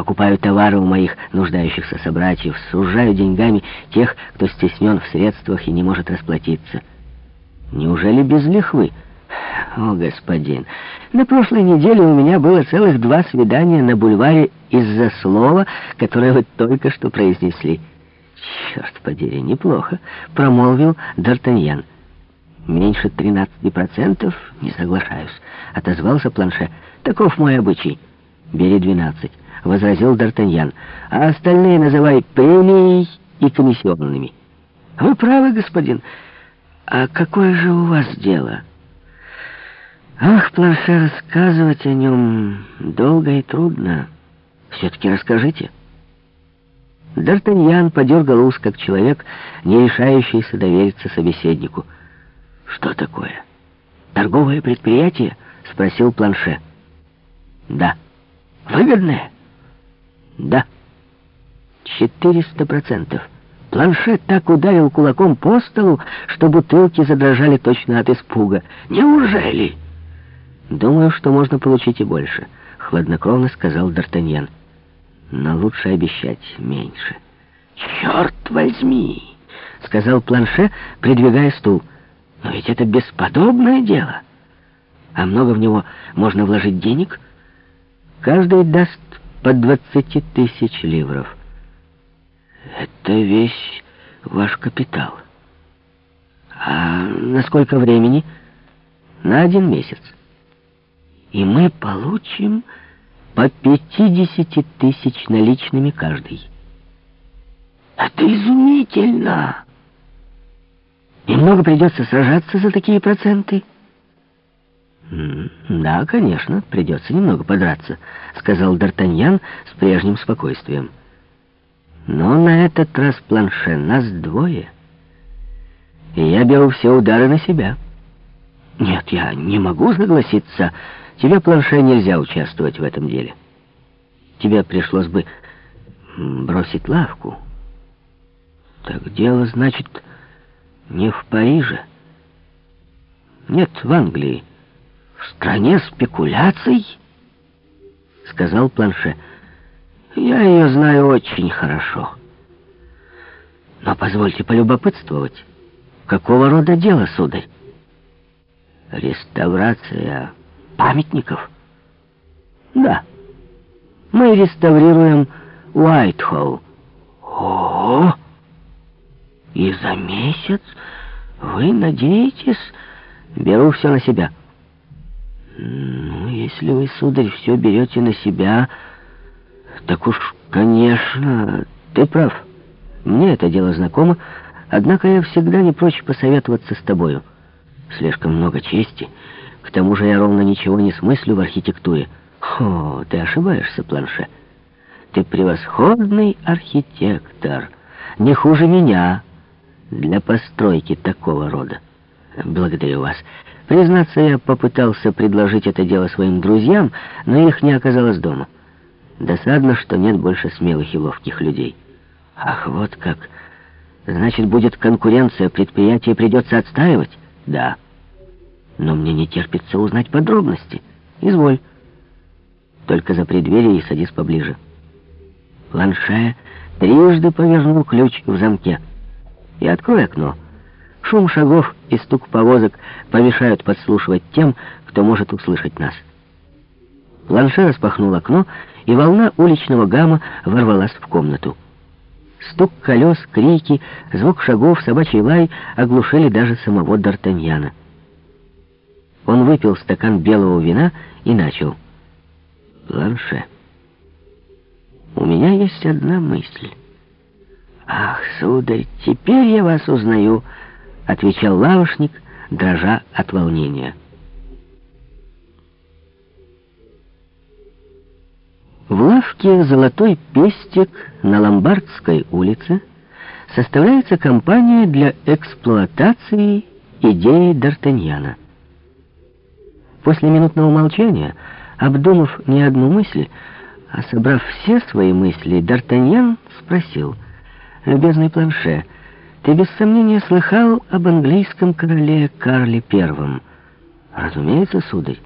покупаю товары у моих нуждающихся собратьев, сужаю деньгами тех, кто стеснен в средствах и не может расплатиться. Неужели без лихвы? О, господин, на прошлой неделе у меня было целых два свидания на бульваре из-за слова, которое вы только что произнесли. Черт подери, неплохо, промолвил Д'Артаньян. Меньше 13% не соглашаюсь, отозвался Планше. Таков мой обычай. Бери 12, возразил Д'Артаньян, а остальные называй премией и комиссионными. Вы правы, господин. А какое же у вас дело? Ах, Планше, рассказывать о нем долго и трудно. Все-таки расскажите. Д'Артаньян подергал ус, как человек, не решающийся довериться собеседнику. «Что такое? Торговое предприятие?» — спросил Планше. «Да». «Выгодное?» «Да». «Четыреста процентов». Планше так ударил кулаком по столу, что бутылки задрожали точно от испуга. «Неужели?» «Думаю, что можно получить и больше», — хладнокровно сказал Д'Артаньян. «Но лучше обещать меньше». «Черт возьми!» — сказал Планше, придвигая стул. «Но ведь это бесподобное дело. А много в него можно вложить денег? Каждый даст по двадцати тысяч ливров». Это весь ваш капитал. А на сколько времени? На один месяц. И мы получим по 50 тысяч наличными каждый. Это изумительно! Немного придется сражаться за такие проценты. «Да, конечно, придется немного подраться», — сказал Д'Артаньян с прежним спокойствием. Но на этот раз планше нас двое. И я беру все удары на себя. Нет, я не могу согласиться. Тебе, планше, нельзя участвовать в этом деле. Тебе пришлось бы бросить лавку. Так дело, значит, не в Париже. Нет, в Англии. В стране спекуляций, сказал планше. Я ее знаю очень хорошо. Но позвольте полюбопытствовать. Какого рода дело, сударь? Реставрация памятников? Да. Мы реставрируем Уайтхолл. О! И за месяц вы надеетесь? Беру все на себя. Ну, если вы, сударь, все берете на себя... Так уж, конечно, ты прав. Мне это дело знакомо, однако я всегда не прочь посоветоваться с тобою. Слишком много чести. К тому же я ровно ничего не смыслю в архитектуре. О, ты ошибаешься, Планше. Ты превосходный архитектор. Не хуже меня для постройки такого рода. Благодарю вас. Признаться, я попытался предложить это дело своим друзьям, но их не оказалось дома. Досадно, что нет больше смелых и ловких людей. Ах, вот как. Значит, будет конкуренция, предприятие придется отстаивать? Да. Но мне не терпится узнать подробности. Изволь. Только за преддверие и садись поближе. Планше трижды повернул ключ в замке. И открой окно. Шум шагов и стук повозок помешают подслушивать тем, кто может услышать нас. Планше распахнул окно, и волна уличного гамма ворвалась в комнату. Стук колес, крики, звук шагов, собачий лай оглушили даже самого Д'Артаньяна. Он выпил стакан белого вина и начал. «Планше, у меня есть одна мысль». «Ах, сударь, теперь я вас узнаю», — отвечал лавошник, дрожа от волнения. В лавке «Золотой пестик» на Ломбардской улице составляется компания для эксплуатации идеи Д'Артаньяна. После минутного молчания, обдумав не одну мысль, а собрав все свои мысли, Д'Артаньян спросил, «Любезный планше, ты без сомнения слыхал об английском короле Карле Первом?» «Разумеется, сударь.